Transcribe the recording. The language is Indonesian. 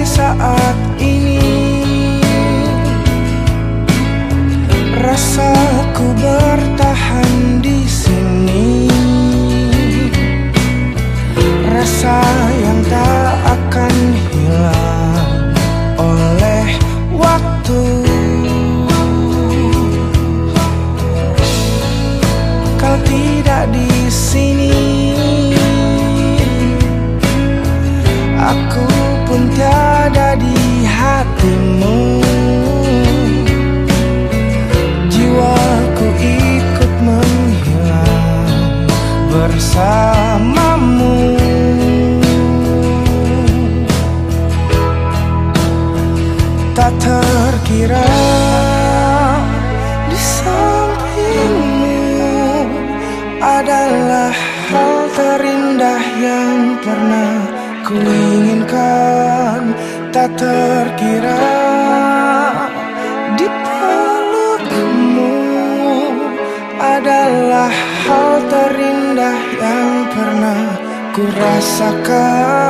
sampai saat ini. Rasaku bertahan di sini. ku inginkan tak terkira Di pelukmu adalah hal terindah yang pernah ku rasakan.